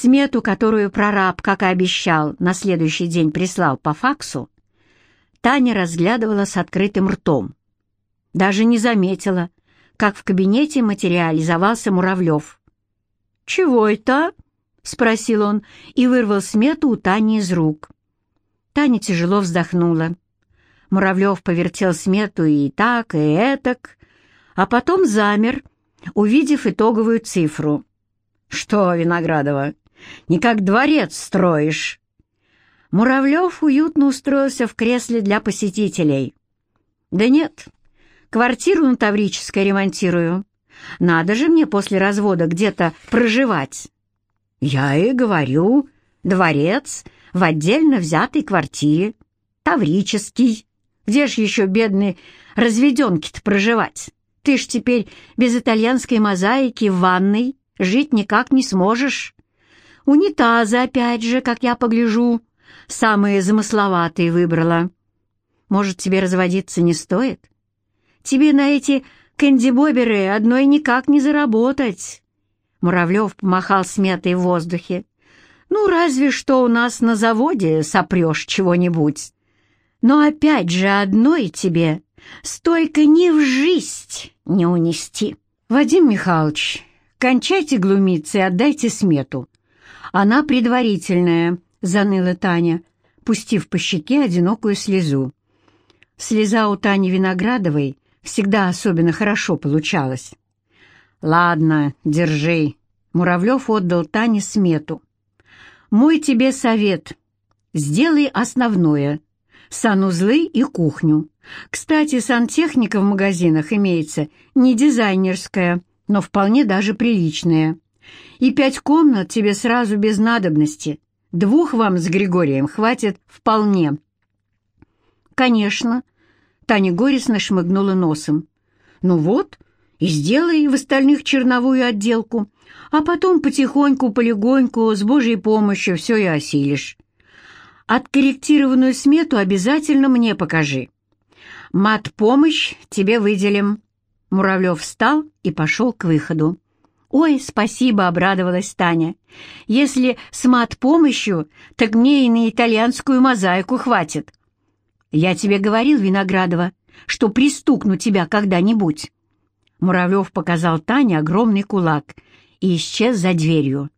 Смету, которую прораб, как и обещал, на следующий день прислал по факсу, Таня разглядывала с открытым ртом. Даже не заметила, как в кабинете материализовался Муравлев. «Чего это?» — спросил он и вырвал смету у Тани из рук. Таня тяжело вздохнула. Муравлев повертел смету и так, и этак, а потом замер, увидев итоговую цифру. «Что, Виноградова, не как дворец строишь?» Муравлев уютно устроился в кресле для посетителей. «Да нет, квартиру на Таврической ремонтирую. Надо же мне после развода где-то проживать». «Я и говорю, дворец в отдельно взятой квартире, Таврический. Где ж еще, бедные разведенки-то проживать? Ты ж теперь без итальянской мозаики в ванной жить никак не сможешь. Унитазы, опять же, как я погляжу, самые замысловатые выбрала. Может, тебе разводиться не стоит? Тебе на эти кэндибоберы одной никак не заработать. Муравлев помахал сметой в воздухе. Ну, разве что у нас на заводе сопрешь чего-нибудь. Но опять же одной тебе столько ни в жизнь не унести. Вадим Михайлович, кончайте глумиться и отдайте смету. Она предварительная, заныла Таня, пустив по щеке одинокую слезу. Слеза у Тани Виноградовой всегда особенно хорошо получалась. «Ладно, держи». Муравлев отдал Тане смету. «Мой тебе совет. Сделай основное. Санузлы и кухню. Кстати, сантехника в магазинах имеется не дизайнерская, но вполне даже приличная. И пять комнат тебе сразу без надобности. Двух вам с Григорием хватит вполне». «Конечно». Таня горестно шмыгнула носом. «Ну вот, и сделай в остальных черновую отделку, а потом потихоньку, полегоньку, с Божьей помощью все и осилишь. Откорректированную смету обязательно мне покажи. Мат-помощь тебе выделим». Муравлев встал и пошел к выходу. «Ой, спасибо!» — обрадовалась Таня. «Если с мат-помощью, так мне и на итальянскую мозаику хватит. Я тебе говорил, Виноградова, что пристукну тебя когда-нибудь». Муравлев показал Тане огромный кулак и исчез за дверью.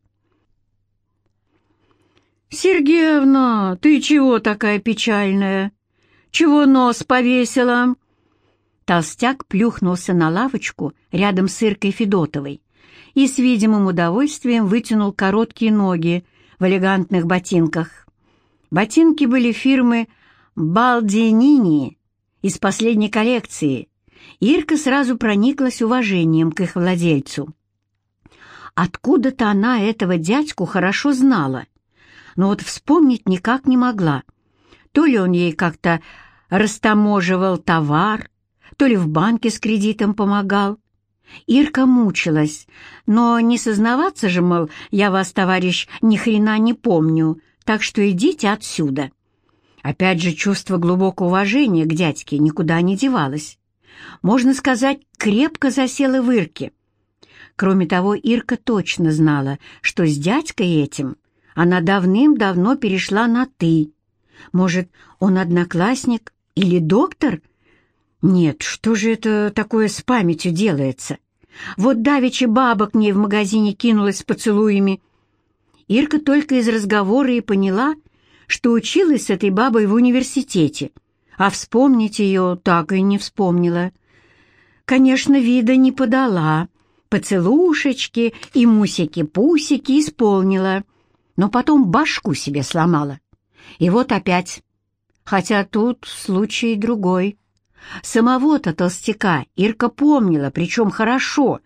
«Сергеевна, ты чего такая печальная? Чего нос повесила?» Толстяк плюхнулся на лавочку рядом с Иркой Федотовой и с видимым удовольствием вытянул короткие ноги в элегантных ботинках. Ботинки были фирмы «Балдинини» из последней коллекции, Ирка сразу прониклась уважением к их владельцу. Откуда-то она этого дядьку хорошо знала, но вот вспомнить никак не могла. То ли он ей как-то растаможивал товар, то ли в банке с кредитом помогал. Ирка мучилась, но не сознаваться же, мол, я вас, товарищ, ни хрена не помню, так что идите отсюда. Опять же, чувство глубокого уважения к дядьке никуда не девалось можно сказать, крепко засела в Ирке. Кроме того, Ирка точно знала, что с дядькой этим она давным-давно перешла на «ты». Может, он одноклассник или доктор? Нет, что же это такое с памятью делается? Вот давеча баба к ней в магазине кинулась с поцелуями. Ирка только из разговора и поняла, что училась с этой бабой в университете, а вспомнить ее так и не вспомнила. Конечно, вида не подала, поцелушечки и мусики-пусики исполнила, но потом башку себе сломала. И вот опять. Хотя тут случай другой. Самого-то толстяка Ирка помнила, причем хорошо.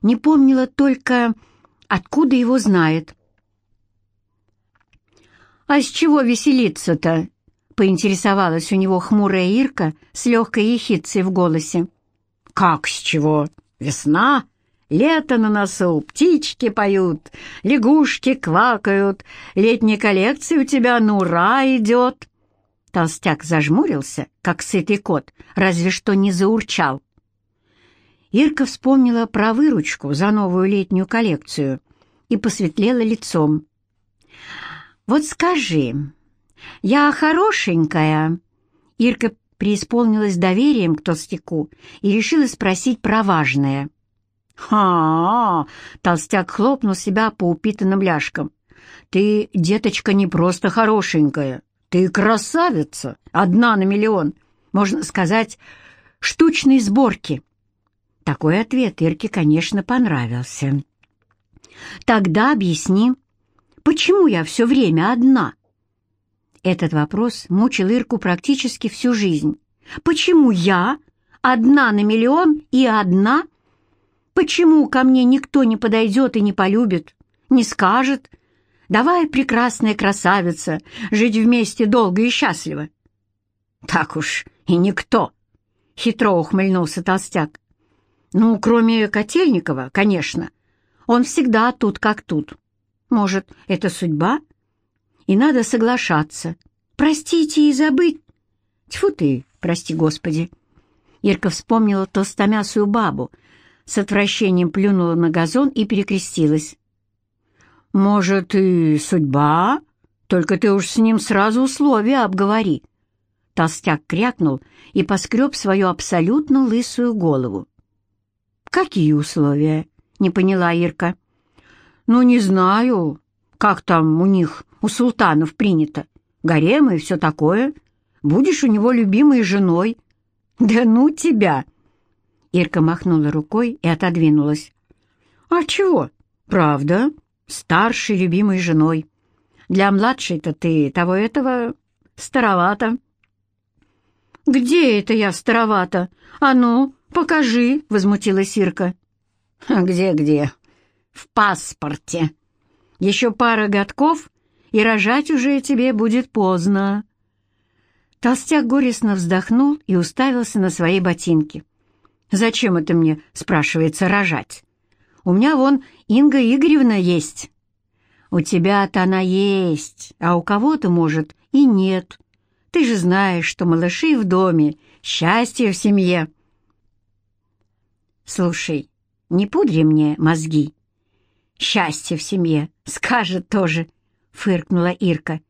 Не помнила только, откуда его знает. «А с чего веселиться-то?» — поинтересовалась у него хмурая Ирка с легкой ехидцей в голосе. «Как с чего? Весна, лето на носу, птички поют, лягушки квакают, летняя коллекция у тебя на ура идет». Толстяк зажмурился, как сытый кот, разве что не заурчал. Ирка вспомнила про выручку за новую летнюю коллекцию и посветлела лицом. «Вот скажи, я хорошенькая?» Ирка преисполнилась доверием к толстяку и решила спросить про важное. «Ха!» — толстяк хлопнул себя по упитанным ляжкам. «Ты, деточка, не просто хорошенькая, ты красавица, одна на миллион, можно сказать, штучной сборки». Такой ответ Ирке, конечно, понравился. «Тогда объясни, почему я все время одна?» Этот вопрос мучил Ирку практически всю жизнь. «Почему я одна на миллион и одна?» Почему ко мне никто не подойдет и не полюбит, не скажет, «Давай, прекрасная красавица, жить вместе долго и счастливо»? Так уж и никто, — хитро ухмыльнулся толстяк. Ну, кроме Котельникова, конечно. Он всегда тут как тут. Может, это судьба? И надо соглашаться. Простите и забыть. Тьфу ты, прости господи. Ирка вспомнила толстомясую бабу, с отвращением плюнула на газон и перекрестилась. «Может, и судьба? Только ты уж с ним сразу условия обговори». Толстяк крякнул и поскреб свою абсолютно лысую голову. «Какие условия?» — не поняла Ирка. «Ну, не знаю, как там у них, у султанов принято. Гарем и все такое. Будешь у него любимой женой». «Да ну тебя!» Ирка махнула рукой и отодвинулась. «А чего? Правда? Старшей любимой женой. Для младшей-то ты того-этого старовато». «Где это я старовато? А ну, покажи!» — возмутилась Ирка. «Где-где? В паспорте. Еще пара годков, и рожать уже тебе будет поздно». Толстяк горестно вздохнул и уставился на свои ботинки. Зачем это мне, спрашивается, рожать? У меня вон Инга Игоревна есть. У тебя-то она есть, а у кого-то, может, и нет. Ты же знаешь, что малыши в доме, счастье в семье. Слушай, не пудри мне мозги. Счастье в семье, скажет тоже, фыркнула Ирка.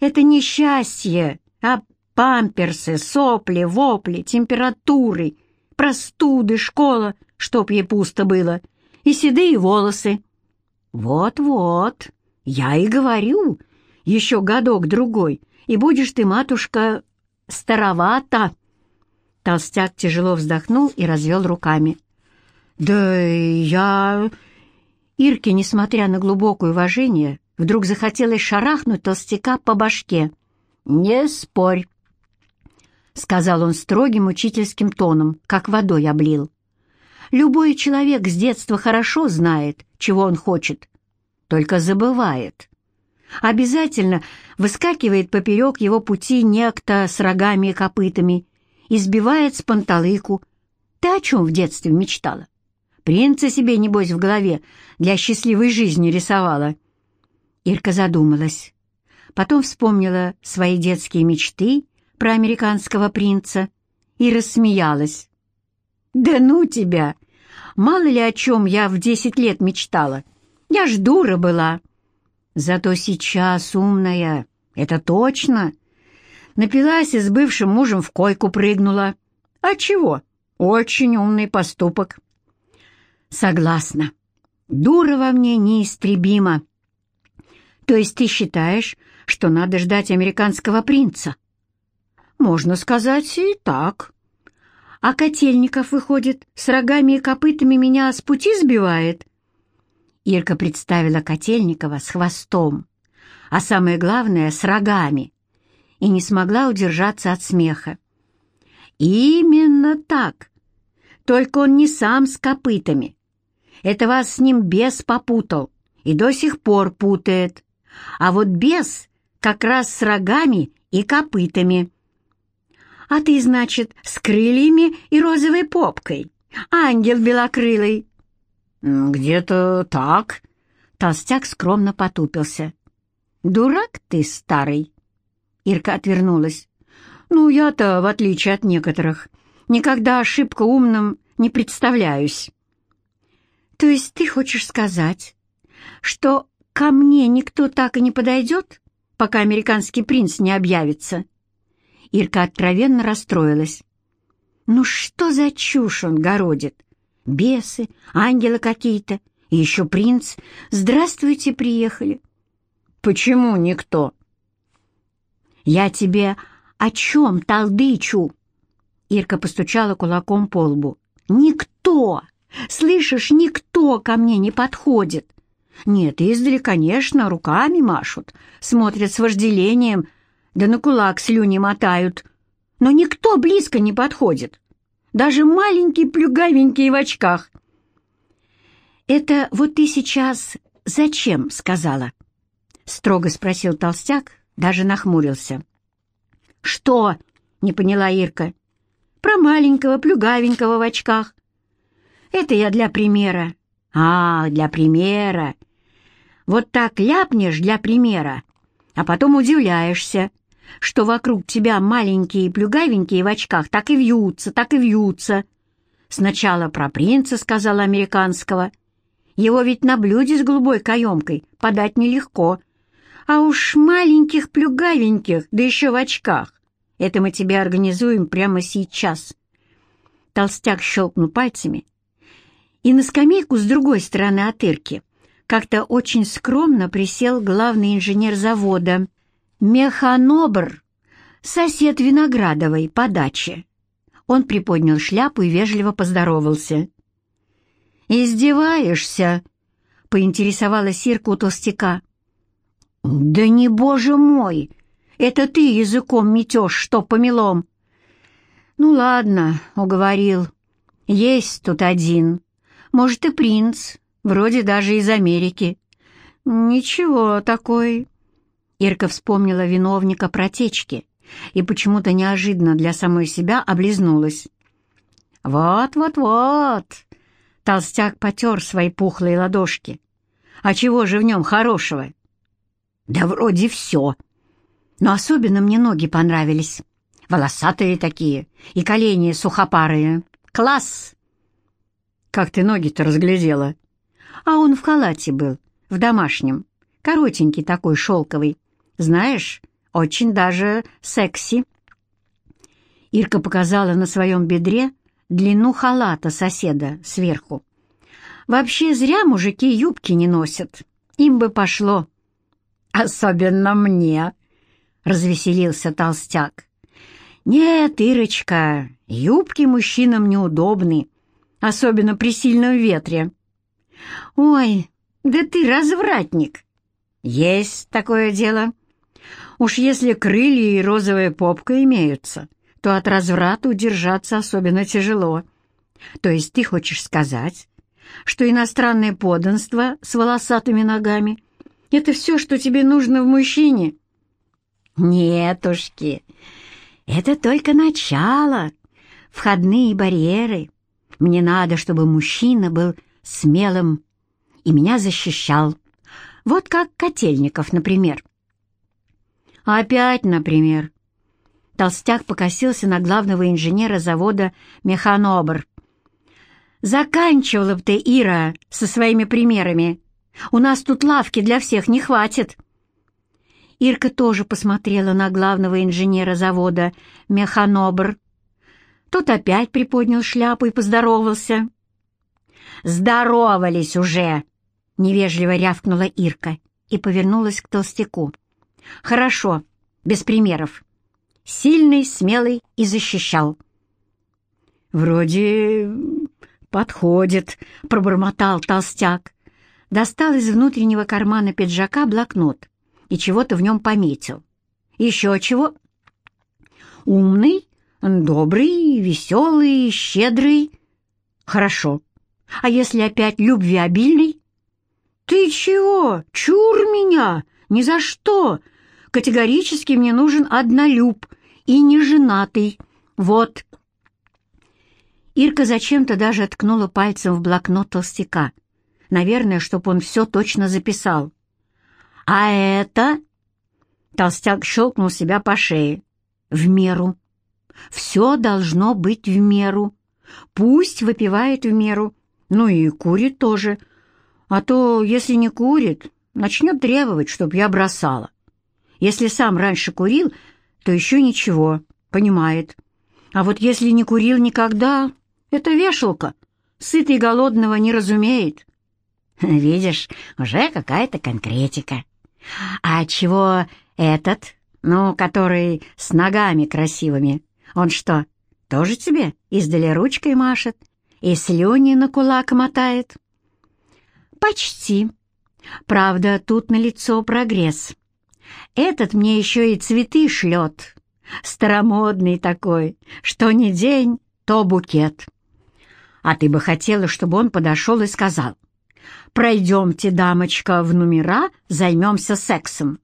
Это не счастье, а памперсы, сопли, вопли, температуры — простуды, школа, чтоб ей пусто было, и седые волосы. Вот-вот, я и говорю, еще годок-другой, и будешь ты, матушка, старовата. Толстяк тяжело вздохнул и развел руками. «Да я...» Ирке, несмотря на глубокое уважение, вдруг захотелось шарахнуть толстяка по башке. «Не спорь!» — сказал он строгим учительским тоном, как водой облил. «Любой человек с детства хорошо знает, чего он хочет, только забывает. Обязательно выскакивает поперек его пути некто с рогами и копытами и сбивает с панталыку. Ты о чем в детстве мечтала? Принца себе, небось, в голове для счастливой жизни рисовала». Ирка задумалась. Потом вспомнила свои детские мечты про американского принца и рассмеялась. «Да ну тебя! Мало ли о чем я в десять лет мечтала. Я ж дура была. Зато сейчас умная, это точно. Напилась и с бывшим мужем в койку прыгнула. А чего? Очень умный поступок». «Согласна. Дура во мне неистребима. То есть ты считаешь, что надо ждать американского принца?» Можно сказать и так. А Котельников, выходит, с рогами и копытами меня с пути сбивает? Ирка представила Котельникова с хвостом, а самое главное — с рогами, и не смогла удержаться от смеха. «Именно так. Только он не сам с копытами. Это вас с ним бес попутал и до сих пор путает. А вот бес как раз с рогами и копытами». А ты, значит, с крыльями и розовой попкой. Ангел белокрылый». «Где-то так». Толстяк скромно потупился. «Дурак ты старый!» Ирка отвернулась. «Ну, я-то, в отличие от некоторых, никогда ошибка умным не представляюсь». «То есть ты хочешь сказать, что ко мне никто так и не подойдет, пока американский принц не объявится?» Ирка откровенно расстроилась. «Ну что за чушь он городит? Бесы, ангелы какие-то, и еще принц. Здравствуйте, приехали». «Почему никто?» «Я тебе о чем толдычу?» Ирка постучала кулаком по лбу. «Никто! Слышишь, никто ко мне не подходит!» «Нет, издали, конечно, руками машут, смотрят с вожделением, да на кулак слюни мотают. Но никто близко не подходит, даже маленькие плюгавенькие в очках». «Это вот ты сейчас зачем?» — сказала. Строго спросил толстяк, даже нахмурился. «Что?» — не поняла Ирка. «Про маленького, плюгавенького в очках». «Это я для примера». «А, для примера. Вот так ляпнешь для примера, а потом удивляешься, что вокруг тебя маленькие и плюгавенькие в очках так и вьются, так и вьются. Сначала про принца сказала американского. Его ведь на блюде с голубой каемкой подать нелегко. А уж маленьких плюгавеньких, да еще в очках. Это мы тебе организуем прямо сейчас. Толстяк щелкнул пальцами, и на скамейку с другой стороны от Ирки как-то очень скромно присел главный инженер завода, механобр, сосед Виноградовой по даче. Он приподнял шляпу и вежливо поздоровался. «Издеваешься?» — поинтересовалась Ирка у толстяка. «Да не, боже мой! Это ты языком метешь, что помелом!» «Ну ладно», — уговорил. «Есть тут один. Может, и принц, вроде даже из Америки». «Ничего такой». Ирка вспомнила виновника протечки и почему-то неожиданно для самой себя облизнулась. «Вот-вот-вот!» Толстяк потер свои пухлые ладошки. «А чего же в нем хорошего?» Да вроде все. Но особенно мне ноги понравились. Волосатые такие и колени сухопарые. Класс! Как ты ноги-то разглядела? А он в халате был, в домашнем. Коротенький такой, шелковый. Знаешь, очень даже секси. Ирка показала на своем бедре длину халата соседа сверху. Вообще зря мужики юбки не носят. Им бы пошло. «Особенно мне», — развеселился толстяк. «Нет, Ирочка, юбки мужчинам неудобны, особенно при сильном ветре». «Ой, да ты развратник!» «Есть такое дело. Уж если крылья и розовая попка имеются, то от разврата удержаться особенно тяжело. То есть ты хочешь сказать, что иностранное подданство с волосатыми ногами — это все, что тебе нужно в мужчине?» «Нетушки, это только начало, входные барьеры. Мне надо, чтобы мужчина был смелым и меня защищал. Вот как Котельников, например». «Опять, например?» Толстяк покосился на главного инженера завода «Механобр». «Заканчивала бы ты, Ира, со своими примерами. У нас тут лавки для всех не хватит». Ирка тоже посмотрела на главного инженера завода «Механобр». Тот опять приподнял шляпу и поздоровался. «Здоровались уже!» — невежливо рявкнула Ирка и повернулась к толстяку. «Хорошо, без примеров. Сильный, смелый и защищал». «Вроде подходит», — пробормотал толстяк достал из внутреннего кармана пиджака блокнот и чего-то в нем пометил. Еще чего? Умный, добрый, веселый, щедрый. Хорошо. А если опять любвеобильный? Ты чего? Чур меня! Ни за что! Категорически мне нужен однолюб и неженатый. Вот. Ирка зачем-то даже ткнула пальцем в блокнот толстяка — Наверное, чтоб он все точно записал. «А это...» Толстяк щелкнул себя по шее. «В меру. Все должно быть в меру. Пусть выпивает в меру. Ну и курит тоже. А то, если не курит, начнет требовать, чтоб я бросала. Если сам раньше курил, то еще ничего, понимает. А вот если не курил никогда, это вешалка. Сытый голодного не разумеет. Видишь, уже какая-то конкретика. А чего этот, ну, который с ногами красивыми, он что, тоже тебе издали ручкой машет и слюни на кулак мотает? Почти. Правда, тут налицо прогресс. Этот мне еще и цветы шлет. Старомодный такой, что ни день, то букет. А ты бы хотела, чтобы он подошел и сказал, «Пройдемте, дамочка, в номера, займемся сексом».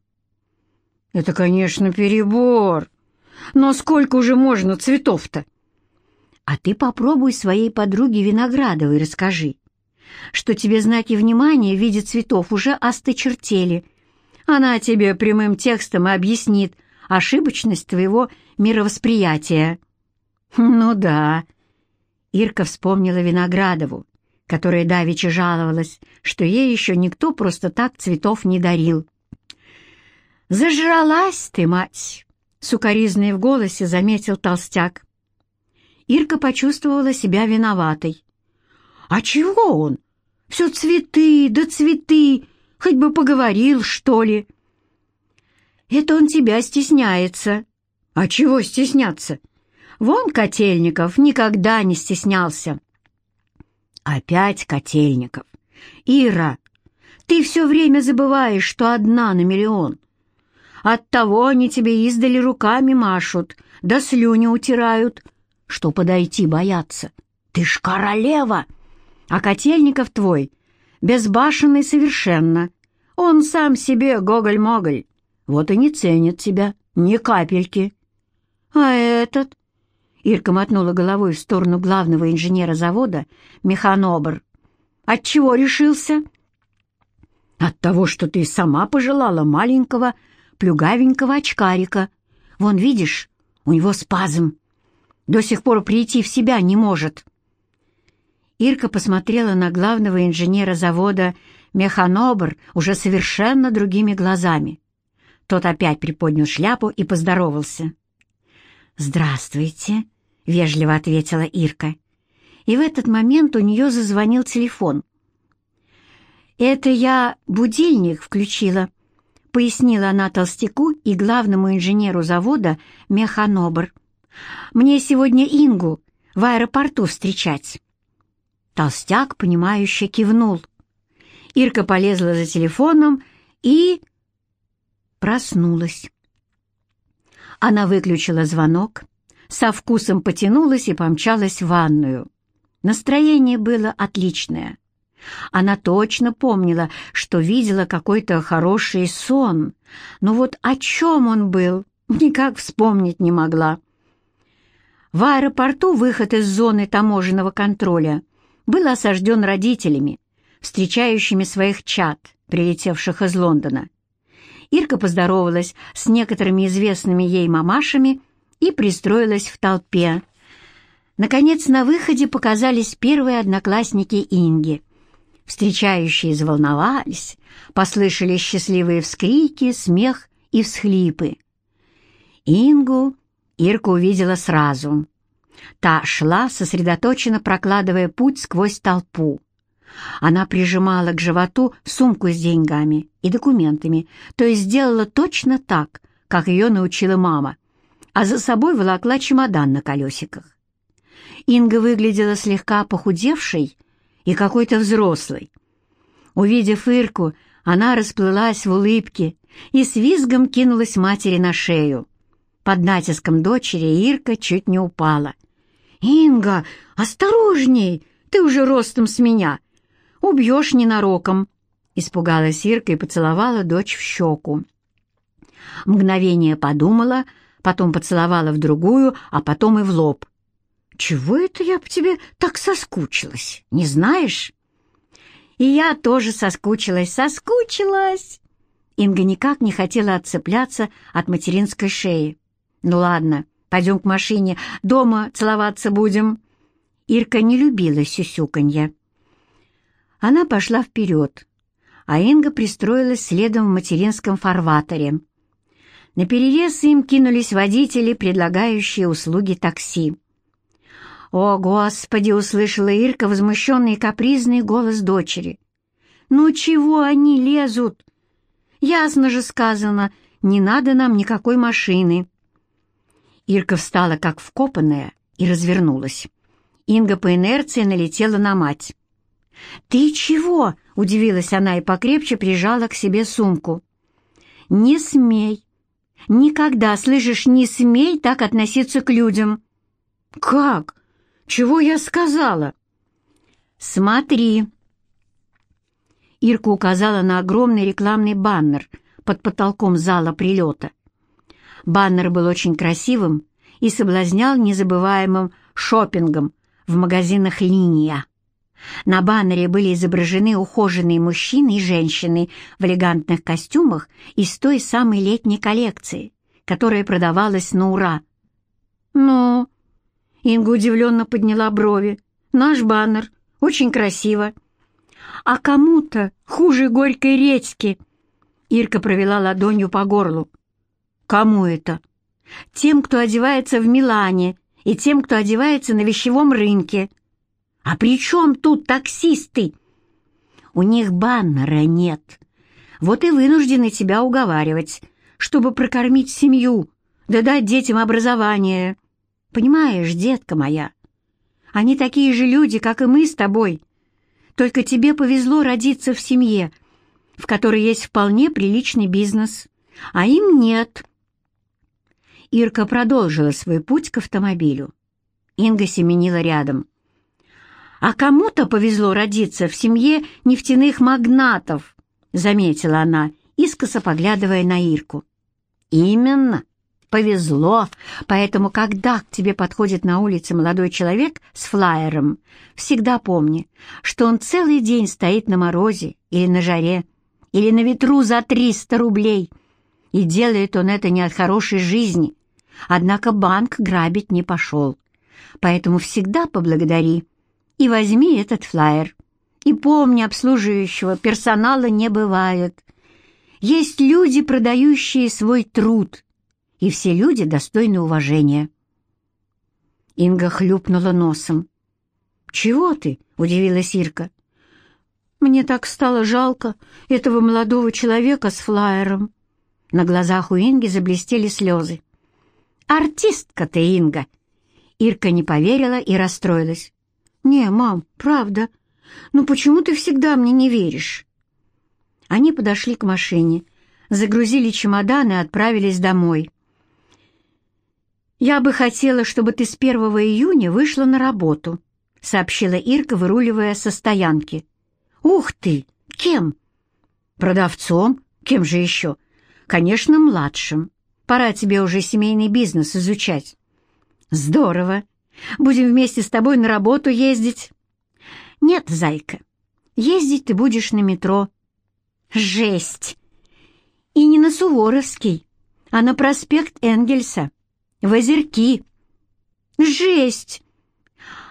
Это, конечно, перебор. Но сколько уже можно цветов-то? А ты попробуй своей подруге Виноградовой расскажи, что тебе знаки внимания в виде цветов уже осточертели. Она тебе прямым текстом объяснит ошибочность твоего мировосприятия. Ну да. Ирка вспомнила Виноградову, которая давеча жаловалась, что ей еще никто просто так цветов не дарил. «Зажралась ты, мать!» — сукоризный в голосе заметил толстяк. Ирка почувствовала себя виноватой. «А чего он? Все цветы да цветы, хоть бы поговорил, что ли». «Это он тебя стесняется». «А чего стесняться? Вон Котельников никогда не стеснялся». «Опять Котельников. Ира, ты все время забываешь, что одна на миллион. Оттого они тебе издали руками машут, да слюни утирают, что подойти боятся. Ты ж королева, а Котельников твой безбашенный совершенно. Он сам себе гоголь-моголь, вот и не ценит тебя ни капельки. А этот... Ирка мотнула головой в сторону главного инженера завода, механобр. «Отчего решился?» «От того, что ты сама пожелала маленького плюгавенького очкарика. Вон, видишь, у него спазм. До сих пор прийти в себя не может». Ирка посмотрела на главного инженера завода «Механобр» уже совершенно другими глазами. Тот опять приподнял шляпу и поздоровался. «Здравствуйте», — вежливо ответила Ирка. И в этот момент у нее зазвонил телефон. «Это я будильник включила», пояснила она толстяку и главному инженеру завода «Механобр». «Мне сегодня Ингу в аэропорту встречать». Толстяк, понимающе кивнул. Ирка полезла за телефоном и... проснулась. Она выключила звонок, со вкусом потянулась и помчалась в ванную. Настроение было отличное. Она точно помнила, что видела какой-то хороший сон, но вот о чем он был, никак вспомнить не могла. В аэропорту выход из зоны таможенного контроля был осажден родителями, встречающими своих чад, прилетевших из Лондона. Ирка поздоровалась с некоторыми известными ей мамашами и пристроилась в толпе. Наконец, на выходе показались первые одноклассники Инги — Встречающие заволновались, послышались счастливые вскрики, смех и всхлипы. Ингу Ирка увидела сразу. Та шла, сосредоточенно прокладывая путь сквозь толпу. Она прижимала к животу сумку с деньгами и документами, то есть сделала точно так, как ее научила мама, а за собой волокла чемодан на колесиках. Инга выглядела слегка похудевшей и какой-то взрослый. Увидев Ирку, она расплылась в улыбке и с визгом кинулась матери на шею. Под натиском дочери Ирка чуть не упала. «Инга, осторожней! Ты уже ростом с меня! Убьешь ненароком!» Испугалась Ирка и поцеловала дочь в щеку. Мгновение подумала, потом поцеловала в другую, а потом и в лоб. «Чего это я по тебе так соскучилась? Не знаешь?» «И я тоже соскучилась, соскучилась!» Инга никак не хотела отцепляться от материнской шеи. «Ну ладно, пойдем к машине, дома целоваться будем». Ирка не любила сюсюканье. Она пошла вперед, а Инга пристроилась следом в материнском фарватере. На перерез им кинулись водители, предлагающие услуги такси. «О, Господи!» — услышала Ирка возмущенный и капризный голос дочери. «Ну чего они лезут? Ясно же сказано, не надо нам никакой машины». Ирка встала как вкопанная и развернулась. Инга по инерции налетела на мать. «Ты чего?» — удивилась она и покрепче прижала к себе сумку. «Не смей! Никогда, слышишь, не смей так относиться к людям!» «Как? Чего я сказала?» «Смотри!» Ирка указала на огромный рекламный баннер под потолком зала прилета. Баннер был очень красивым и соблазнял незабываемым шопингом в магазинах «Линия». На баннере были изображены ухоженные мужчины и женщины в элегантных костюмах из той самой летней коллекции, которая продавалась на ура. «Ну?» Инга удивленно подняла брови. «Наш баннер. Очень красиво». «А кому-то хуже горькой редьки». Ирка провела ладонью по горлу. «Кому это?» «Тем, кто одевается в Милане, и тем, кто одевается на вещевом рынке». «А при чем тут таксисты?» «У них баннера нет. Вот и вынуждены тебя уговаривать, чтобы прокормить семью, да дать детям образование. Понимаешь, детка моя, они такие же люди, как и мы с тобой. Только тебе повезло родиться в семье, в которой есть вполне приличный бизнес, а им нет». Ирка продолжила свой путь к автомобилю. Инга семенила рядом. «А кому-то повезло родиться в семье нефтяных магнатов», — заметила она, искоса поглядывая на Ирку. «Именно, повезло, поэтому, когда к тебе подходит на улице молодой человек с флаером, всегда помни, что он целый день стоит на морозе или на жаре, или на ветру за триста рублей, и делает он это не от хорошей жизни, однако банк грабить не пошел, поэтому всегда поблагодари» и возьми этот флаер. И помни, обслуживающего персонала не бывает. Есть люди, продающие свой труд, и все люди достойны уважения. Инга хлюпнула носом. «Чего ты?» — удивилась Ирка. «Мне так стало жалко этого молодого человека с флаером». На глазах у Инги заблестели слезы. «Артистка ты, Инга!» Ирка не поверила и расстроилась. «Не, мам, правда. Ну почему ты всегда мне не веришь?» Они подошли к машине, загрузили чемоданы и отправились домой. «Я бы хотела, чтобы ты с 1 июня вышла на работу», — сообщила Ирка, выруливая со стоянки. «Ух ты! Кем?» «Продавцом? Кем же еще?» «Конечно, младшим. Пора тебе уже семейный бизнес изучать». «Здорово! Будем вместе с тобой на работу ездить». «Нет, зайка, ездить ты будешь на метро». «Жесть! И не на Суворовский, а на проспект Энгельса, в Озерки». «Жесть!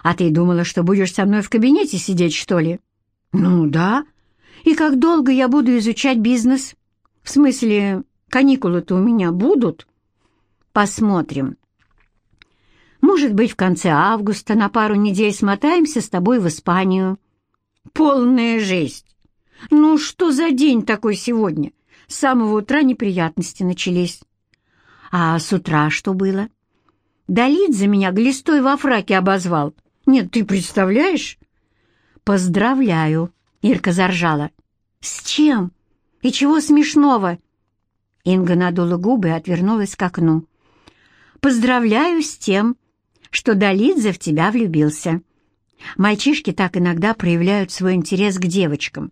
А ты думала, что будешь со мной в кабинете сидеть, что ли?» «Ну да. И как долго я буду изучать бизнес? В смысле, каникулы-то у меня будут?» «Посмотрим». Может быть, в конце августа на пару недель смотаемся с тобой в Испанию. Полная жесть! Ну, что за день такой сегодня? С самого утра неприятности начались. А с утра что было? Далит за меня глистой во фраке обозвал. Нет, ты представляешь? Поздравляю, Ирка заржала. С чем? И чего смешного? Инга надула губы и отвернулась к окну. Поздравляю с тем, что Долидзе в тебя влюбился. Мальчишки так иногда проявляют свой интерес к девочкам.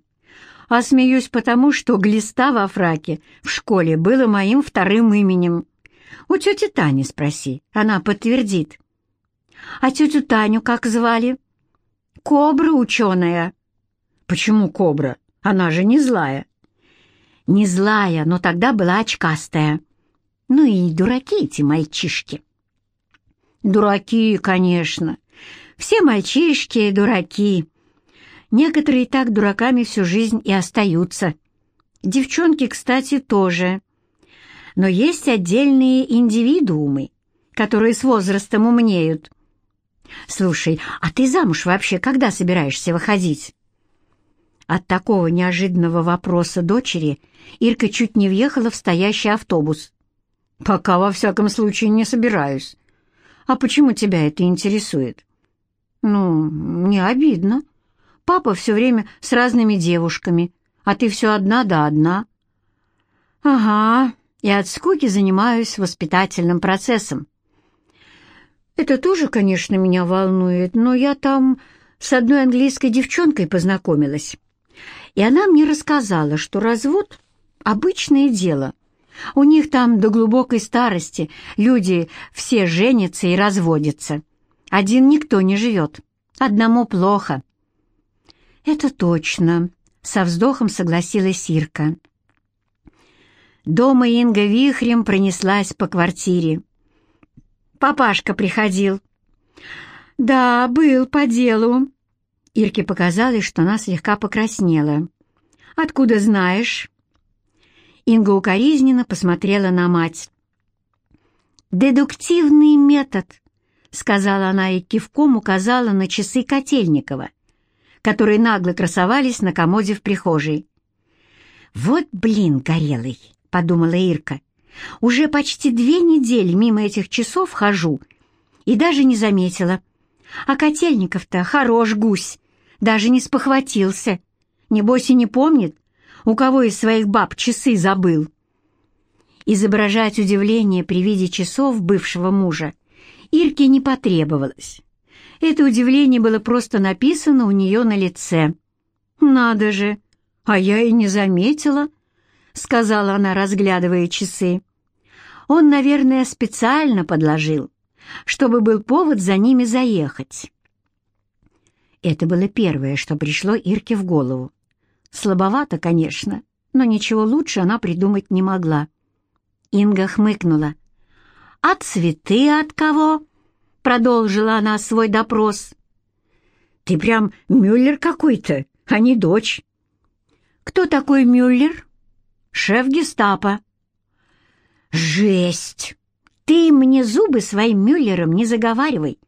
А смеюсь потому, что глиста во фраке в школе было моим вторым именем. У тети Тани спроси, она подтвердит. А тетю Таню как звали? Кобра ученая. Почему кобра? Она же не злая. Не злая, но тогда была очкастая. Ну и дураки эти мальчишки. Дураки, конечно. Все мальчишки дураки. Некоторые так дураками всю жизнь и остаются. Девчонки, кстати, тоже. Но есть отдельные индивидуумы, которые с возрастом умнеют. Слушай, а ты замуж вообще когда собираешься выходить? От такого неожиданного вопроса дочери Ирка чуть не въехала в стоящий автобус. «Пока, во всяком случае, не собираюсь. А почему тебя это интересует?» «Ну, не обидно. Папа все время с разными девушками, а ты все одна да одна». «Ага, и от скуки занимаюсь воспитательным процессом». «Это тоже, конечно, меня волнует, но я там с одной английской девчонкой познакомилась, и она мне рассказала, что развод — обычное дело. У них там до глубокой старости люди все женятся и разводятся. Один никто не живет, одному плохо». «Это точно», — со вздохом согласилась Сирка. Дома Инга вихрем пронеслась по квартире. «Папашка приходил». «Да, был по делу». Ирке показалось, что она слегка покраснела. «Откуда знаешь?» Инга укоризненно посмотрела на мать. «Дедуктивный метод», — сказала она и кивком указала на часы Котельникова, которые нагло красовались на комоде в прихожей. «Вот блин, горелый!» — подумала Ирка. «Уже почти две недели мимо этих часов хожу и даже не заметила. А Котельников-то хорош гусь, даже не спохватился. Небось и не помнит, у кого из своих баб часы забыл». Изображать удивление при виде часов бывшего мужа Ирке не потребовалось. Это удивление было просто написано у нее на лице. «Надо же! А я и не заметила», — сказала она, разглядывая часы. «Он, наверное, специально подложил, чтобы был повод за ними заехать». Это было первое, что пришло Ирке в голову. Слабовато, конечно, но ничего лучше она придумать не могла. Инга хмыкнула. «А цветы от кого?» — продолжила она свой допрос. «Ты прям Мюллер какой-то, а не дочь». «Кто такой Мюллер?» «Шеф гестапо». «Жесть! Ты мне зубы своим Мюллером не заговаривай,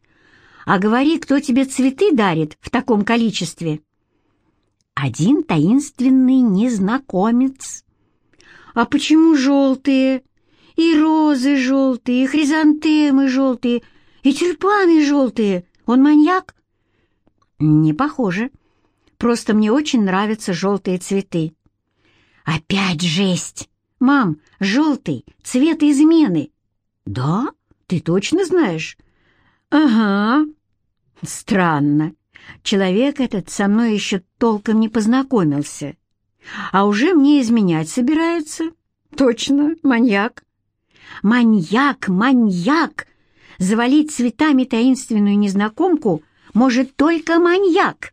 а говори, кто тебе цветы дарит в таком количестве». «Один таинственный незнакомец». «А почему желтые?» И розы желтые, и хризантемы желтые, и тюльпаны желтые. Он маньяк? Не похоже. Просто мне очень нравятся желтые цветы. Опять жесть! Мам, желтый, цвет измены. Да? Ты точно знаешь? Ага. Странно. Человек этот со мной еще толком не познакомился. А уже мне изменять собирается? Точно, маньяк. Маньяк, маньяк! Завалить цветами таинственную незнакомку может только маньяк.